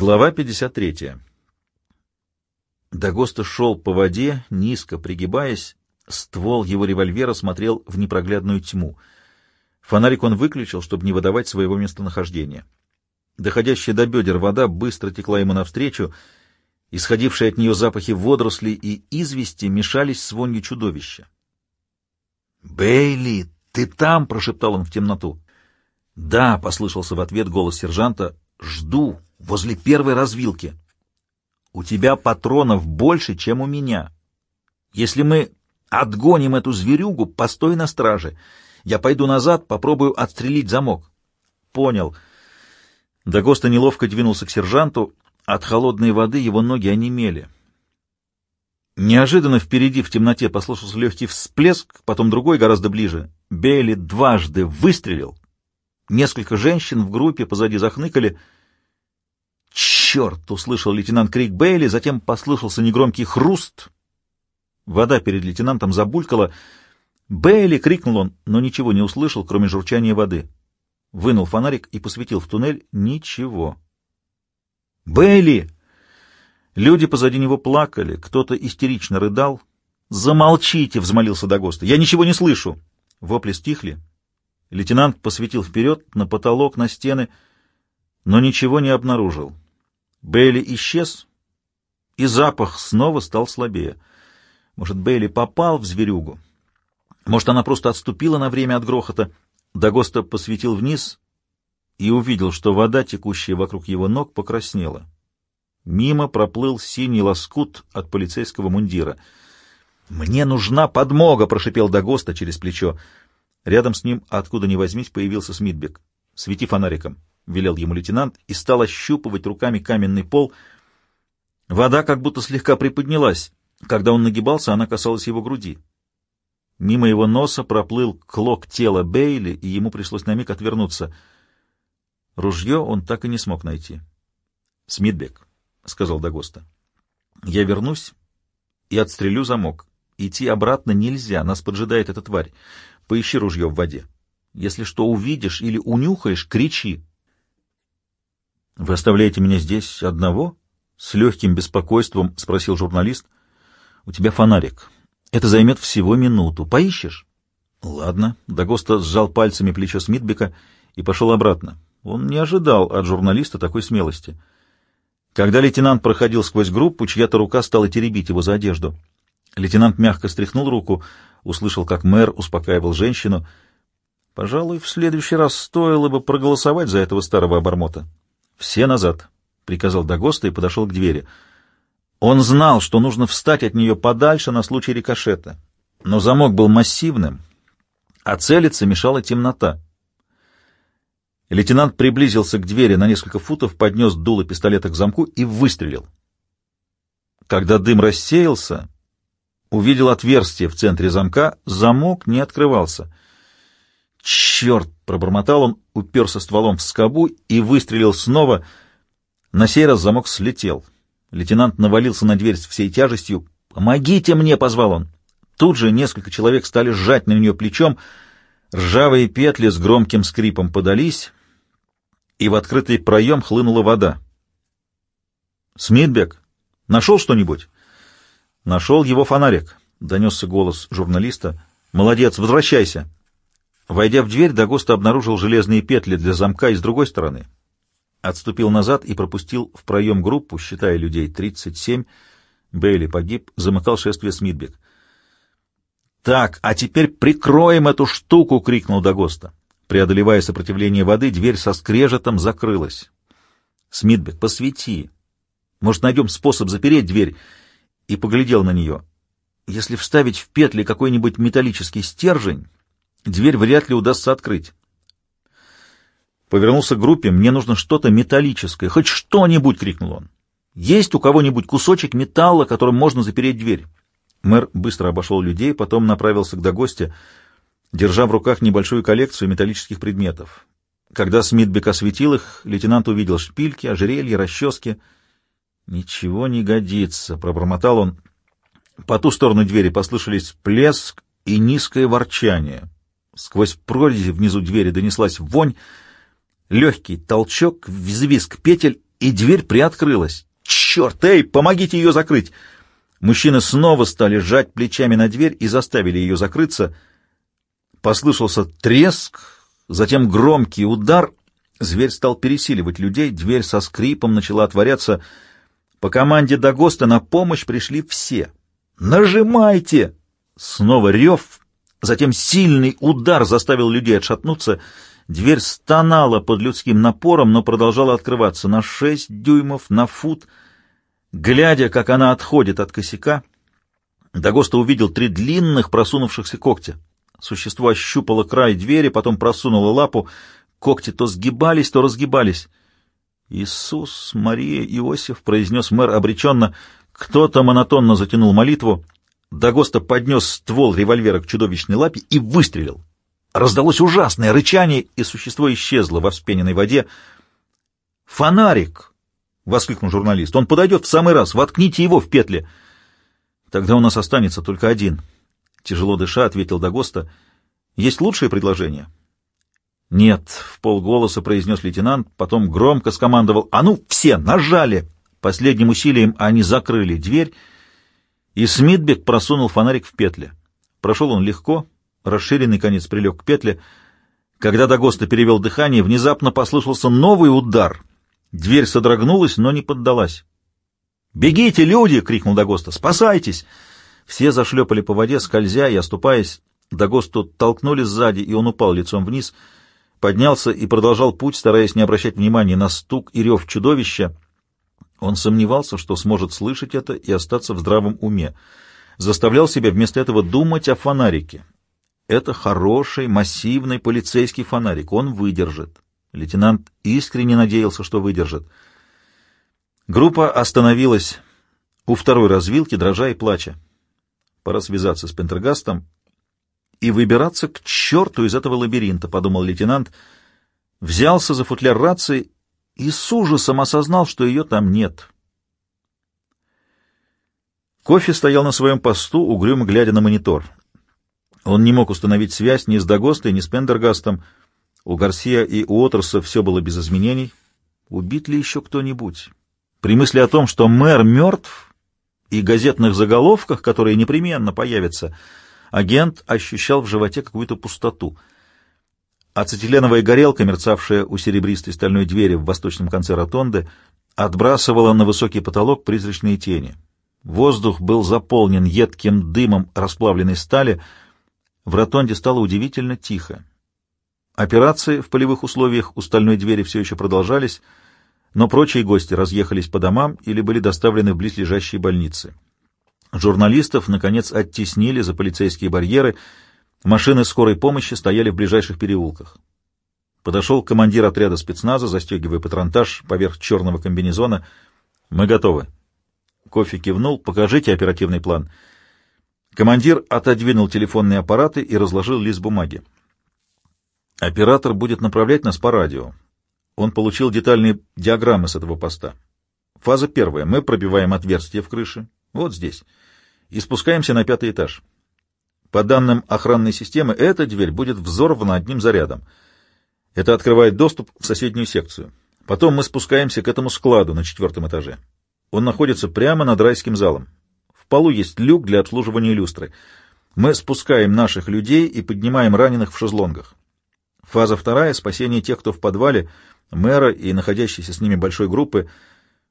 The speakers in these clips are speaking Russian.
Глава 53. Дагоста шел по воде, низко пригибаясь. Ствол его револьвера смотрел в непроглядную тьму. Фонарик он выключил, чтобы не выдавать своего местонахождения. Доходящая до бедер вода быстро текла ему навстречу. Исходившие от нее запахи водорослей и извести мешались с вонью чудовища. «Бейли, ты там?» — прошептал он в темноту. «Да», — послышался в ответ голос сержанта. «Жду» возле первой развилки. У тебя патронов больше, чем у меня. Если мы отгоним эту зверюгу, постой на страже. Я пойду назад, попробую отстрелить замок. Понял. Дагоста неловко двинулся к сержанту. От холодной воды его ноги онемели. Неожиданно впереди в темноте послышался легкий всплеск, потом другой гораздо ближе. Бейли дважды выстрелил. Несколько женщин в группе позади захныкали — «Черт!» — услышал лейтенант крик Бейли, затем послышался негромкий хруст. Вода перед лейтенантом забулькала. «Бейли!» — крикнул он, но ничего не услышал, кроме журчания воды. Вынул фонарик и посветил в туннель. Ничего. «Бейли!» Люди позади него плакали, кто-то истерично рыдал. «Замолчите!» — взмолился Дагоста. «Я ничего не слышу!» Вопли стихли. Лейтенант посветил вперед, на потолок, на стены, но ничего не обнаружил. Бейли исчез, и запах снова стал слабее. Может, Бейли попал в зверюгу? Может, она просто отступила на время от грохота? Дагоста посветил вниз и увидел, что вода, текущая вокруг его ног, покраснела. Мимо проплыл синий лоскут от полицейского мундира. «Мне нужна подмога!» — прошипел Дагоста через плечо. Рядом с ним, откуда ни возьмись, появился Смитбек. «Свети фонариком». — велел ему лейтенант и стал ощупывать руками каменный пол. Вода как будто слегка приподнялась. Когда он нагибался, она касалась его груди. Мимо его носа проплыл клок тела Бейли, и ему пришлось на миг отвернуться. Ружье он так и не смог найти. — Смитбек, — сказал Дагоста, — я вернусь и отстрелю замок. Идти обратно нельзя, нас поджидает эта тварь. Поищи ружье в воде. Если что увидишь или унюхаешь, кричи. — Вы оставляете меня здесь одного? — с легким беспокойством спросил журналист. — У тебя фонарик. Это займет всего минуту. Поищешь? — Ладно. Дагоста сжал пальцами плечо Смитбека и пошел обратно. Он не ожидал от журналиста такой смелости. Когда лейтенант проходил сквозь группу, чья-то рука стала теребить его за одежду. Лейтенант мягко стряхнул руку, услышал, как мэр успокаивал женщину. Пожалуй, в следующий раз стоило бы проголосовать за этого старого обормота. «Все назад», — приказал Дагоста и подошел к двери. Он знал, что нужно встать от нее подальше на случай рикошета, но замок был массивным, а целиться мешала темнота. Лейтенант приблизился к двери на несколько футов, поднес дуло пистолета к замку и выстрелил. Когда дым рассеялся, увидел отверстие в центре замка, замок не открывался. «Черт!» — пробормотал он, уперся стволом в скобу и выстрелил снова. На сей раз замок слетел. Лейтенант навалился на дверь с всей тяжестью. «Помогите мне!» — позвал он. Тут же несколько человек стали сжать на нее плечом. Ржавые петли с громким скрипом подались, и в открытый проем хлынула вода. «Смитбек, нашел что-нибудь?» «Нашел его фонарик», — донесся голос журналиста. «Молодец, возвращайся». Войдя в дверь, Дагоста обнаружил железные петли для замка и с другой стороны. Отступил назад и пропустил в проем группу, считая людей 37. Бейли погиб, замыкал шествие Смитбек. «Так, а теперь прикроем эту штуку!» — крикнул Дагоста. Преодолевая сопротивление воды, дверь со скрежетом закрылась. «Смитбек, посвети! Может, найдем способ запереть дверь?» И поглядел на нее. «Если вставить в петли какой-нибудь металлический стержень...» Дверь вряд ли удастся открыть. Повернулся к группе. «Мне нужно что-то металлическое. Хоть что-нибудь!» — крикнул он. «Есть у кого-нибудь кусочек металла, которым можно запереть дверь?» Мэр быстро обошел людей, потом направился к догосте, держа в руках небольшую коллекцию металлических предметов. Когда Смитбек осветил их, лейтенант увидел шпильки, ожерелья, расчески. «Ничего не годится», — пробормотал он. По ту сторону двери послышались плеск и низкое ворчание. Сквозь прорези внизу двери донеслась вонь, легкий толчок, взвизг петель, и дверь приоткрылась. «Черт, эй, помогите ее закрыть!» Мужчины снова стали сжать плечами на дверь и заставили ее закрыться. Послышался треск, затем громкий удар. Зверь стал пересиливать людей, дверь со скрипом начала отворяться. По команде Дагоста на помощь пришли все. «Нажимайте!» Снова рев, затем сильный удар заставил людей отшатнуться. Дверь стонала под людским напором, но продолжала открываться на шесть дюймов, на фут — Глядя, как она отходит от косяка, Дагоста увидел три длинных просунувшихся когтя. Существо ощупало край двери, потом просунуло лапу. Когти то сгибались, то разгибались. «Иисус, Мария, Иосиф», — произнес мэр обреченно. Кто-то монотонно затянул молитву. Дагоста поднес ствол револьвера к чудовищной лапе и выстрелил. Раздалось ужасное рычание, и существо исчезло во вспененной воде. «Фонарик!» — воскликнул журналист. «Он подойдет в самый раз. Воткните его в петли». «Тогда у нас останется только один». Тяжело дыша, ответил Дагоста. «Есть лучшее предложение?» «Нет», — в полголоса произнес лейтенант, потом громко скомандовал. «А ну, все, нажали!» Последним усилием они закрыли дверь, и Смитбек просунул фонарик в петли. Прошел он легко, расширенный конец прилег к петле. Когда Дагоста перевел дыхание, внезапно послышался новый удар — Дверь содрогнулась, но не поддалась. «Бегите, люди!» — крикнул Дагоста. «Спасайтесь!» Все зашлепали по воде, скользя и оступаясь. Дагосту толкнули сзади, и он упал лицом вниз, поднялся и продолжал путь, стараясь не обращать внимания на стук и рев чудовища. Он сомневался, что сможет слышать это и остаться в здравом уме. Заставлял себя вместо этого думать о фонарике. Это хороший, массивный полицейский фонарик. Он выдержит. Лейтенант искренне надеялся, что выдержит. Группа остановилась у второй развилки, дрожа и плача. Пора связаться с Пентергастом и выбираться к черту из этого лабиринта, — подумал лейтенант. Взялся за футляр рации и с ужасом осознал, что ее там нет. Кофе стоял на своем посту, угрюмо глядя на монитор. Он не мог установить связь ни с Дагостой, ни с Пендергастом, — у Гарсия и у Отерса все было без изменений. Убит ли еще кто-нибудь? При мысли о том, что мэр мертв, и газетных заголовках, которые непременно появятся, агент ощущал в животе какую-то пустоту. Ацетиленовая горелка, мерцавшая у серебристой стальной двери в восточном конце ротонды, отбрасывала на высокий потолок призрачные тени. Воздух был заполнен едким дымом расплавленной стали. В ротонде стало удивительно тихо. Операции в полевых условиях у стальной двери все еще продолжались, но прочие гости разъехались по домам или были доставлены в близлежащие больницы. Журналистов, наконец, оттеснили за полицейские барьеры, машины скорой помощи стояли в ближайших переулках. Подошел командир отряда спецназа, застегивая патронтаж поверх черного комбинезона. «Мы готовы». Кофе кивнул. «Покажите оперативный план». Командир отодвинул телефонные аппараты и разложил лист бумаги. Оператор будет направлять нас по радио. Он получил детальные диаграммы с этого поста. Фаза первая. Мы пробиваем отверстие в крыше, вот здесь, и спускаемся на пятый этаж. По данным охранной системы, эта дверь будет взорвана одним зарядом. Это открывает доступ в соседнюю секцию. Потом мы спускаемся к этому складу на четвертом этаже. Он находится прямо над райским залом. В полу есть люк для обслуживания люстры. Мы спускаем наших людей и поднимаем раненых в шезлонгах. Фаза вторая — спасение тех, кто в подвале, мэра и находящейся с ними большой группы.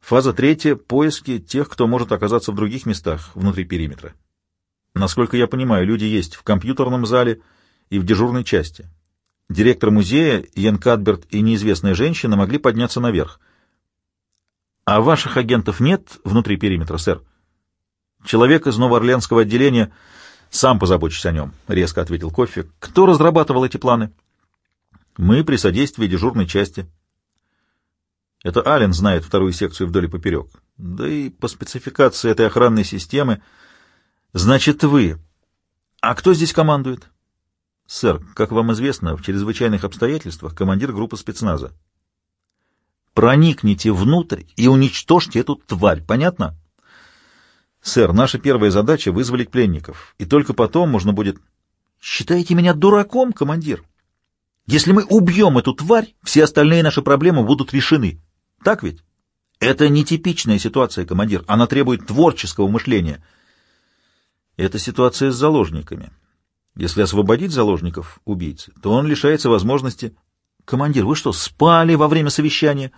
Фаза третья — поиски тех, кто может оказаться в других местах внутри периметра. Насколько я понимаю, люди есть в компьютерном зале и в дежурной части. Директор музея, Йен Кадберт и неизвестная женщина могли подняться наверх. А ваших агентов нет внутри периметра, сэр? Человек из Новоорлеанского отделения... Сам позабочусь о нем, — резко ответил Кофе. Кто разрабатывал эти планы? — мы при содействии дежурной части. Это Ален знает вторую секцию вдоль и поперек. Да и по спецификации этой охранной системы. Значит, вы. А кто здесь командует? Сэр, как вам известно, в чрезвычайных обстоятельствах командир группы спецназа. Проникните внутрь и уничтожьте эту тварь, понятно? Сэр, наша первая задача — вызволить пленников, и только потом можно будет... Считаете меня дураком, командир? Если мы убьем эту тварь, все остальные наши проблемы будут решены. Так ведь? Это нетипичная ситуация, командир. Она требует творческого мышления. Это ситуация с заложниками. Если освободить заложников убийцы, то он лишается возможности... Командир, вы что, спали во время совещания?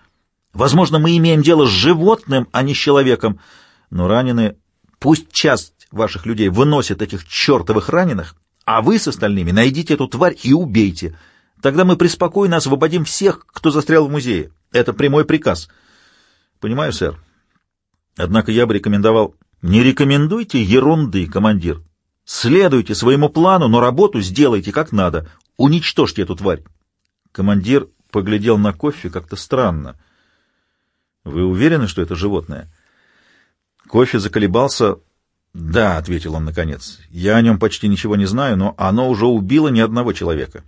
Возможно, мы имеем дело с животным, а не с человеком. Но раненые... Пусть часть ваших людей выносит этих чертовых раненых, а вы с остальными найдите эту тварь и убейте. Тогда мы преспокойно освободим всех, кто застрял в музее. Это прямой приказ. Понимаю, сэр. Однако я бы рекомендовал... Не рекомендуйте ерунды, командир. Следуйте своему плану, но работу сделайте как надо. Уничтожьте эту тварь. Командир поглядел на кофе как-то странно. Вы уверены, что это животное? Кофе заколебался. Да, ответил он наконец. Я о нем почти ничего не знаю, но оно уже убило ни одного человека.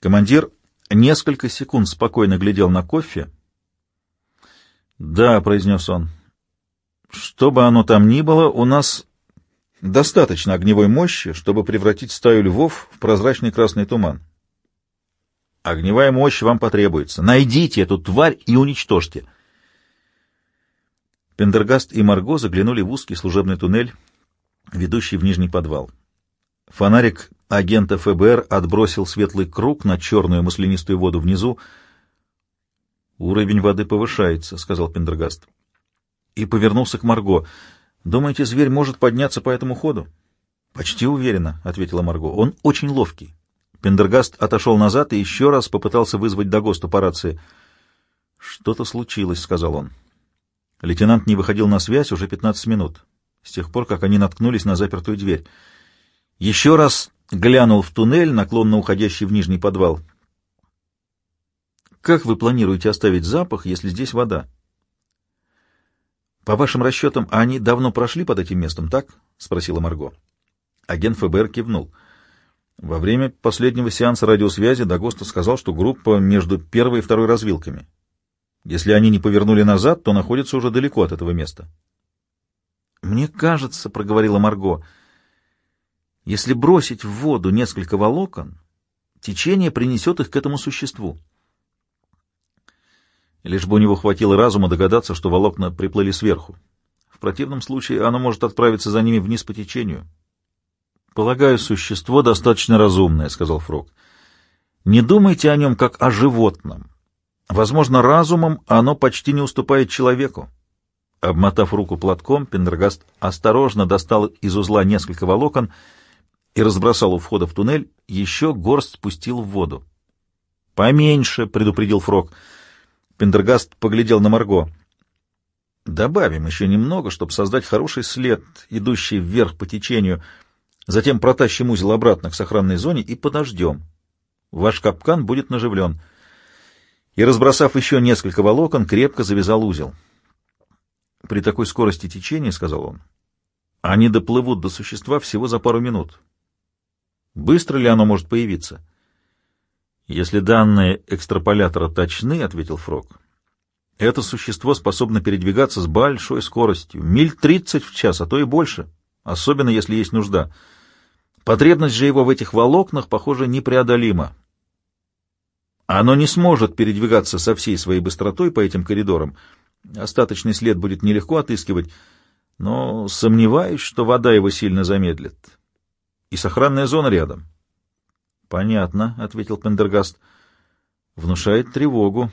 Командир несколько секунд спокойно глядел на кофе. «Да», — произнес он, — «что бы оно там ни было, у нас достаточно огневой мощи, чтобы превратить стаю львов в прозрачный красный туман. Огневая мощь вам потребуется. Найдите эту тварь и уничтожьте». Пендергаст и Марго заглянули в узкий служебный туннель, ведущий в нижний подвал. Фонарик агента ФБР отбросил светлый круг на черную маслянистую воду внизу. «Уровень воды повышается», — сказал Пендергаст. И повернулся к Марго. «Думаете, зверь может подняться по этому ходу?» «Почти уверенно», — ответила Марго. «Он очень ловкий». Пендергаст отошел назад и еще раз попытался вызвать Дагосту по рации. «Что-то случилось», — сказал он. Лейтенант не выходил на связь уже 15 минут, с тех пор, как они наткнулись на запертую дверь. Еще раз глянул в туннель, наклонно уходящий в нижний подвал. «Как вы планируете оставить запах, если здесь вода?» «По вашим расчетам, они давно прошли под этим местом, так?» — спросила Марго. Агент ФБР кивнул. Во время последнего сеанса радиосвязи Дагоста сказал, что группа между первой и второй развилками. Если они не повернули назад, то находятся уже далеко от этого места. «Мне кажется», — проговорила Марго, — если бросить в воду несколько волокон, течение принесет их к этому существу. Лишь бы у него хватило разума догадаться, что волокна приплыли сверху. В противном случае оно может отправиться за ними вниз по течению. «Полагаю, существо достаточно разумное», — сказал Фрог. «Не думайте о нем как о животном. Возможно, разумом оно почти не уступает человеку». Обмотав руку платком, Пендергаст осторожно достал из узла несколько волокон — и разбросал у входа в туннель, еще горсть спустил в воду. «Поменьше», — предупредил Фрог. Пендергаст поглядел на Марго. «Добавим еще немного, чтобы создать хороший след, идущий вверх по течению. Затем протащим узел обратно к сохранной зоне и подождем. Ваш капкан будет наживлен». И, разбросав еще несколько волокон, крепко завязал узел. «При такой скорости течения, — сказал он, — они доплывут до существа всего за пару минут. Быстро ли оно может появиться? Если данные экстраполятора точны, — ответил Фрог, — это существо способно передвигаться с большой скоростью, миль тридцать в час, а то и больше, особенно если есть нужда. Потребность же его в этих волокнах, похоже, непреодолима. Оно не сможет передвигаться со всей своей быстротой по этим коридорам. Остаточный след будет нелегко отыскивать, но сомневаюсь, что вода его сильно замедлит и сохранная зона рядом. — Понятно, — ответил Пендергаст. — Внушает тревогу.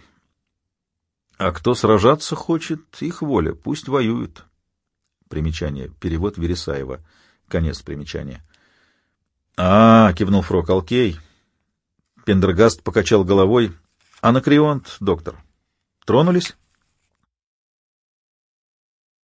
А кто сражаться хочет, их воля, пусть воюют. Примечание. Перевод Вересаева. Конец примечания. — А, — кивнул Фрок, — Алкей. Пендергаст покачал головой. — Анакреонт, доктор. Тронулись?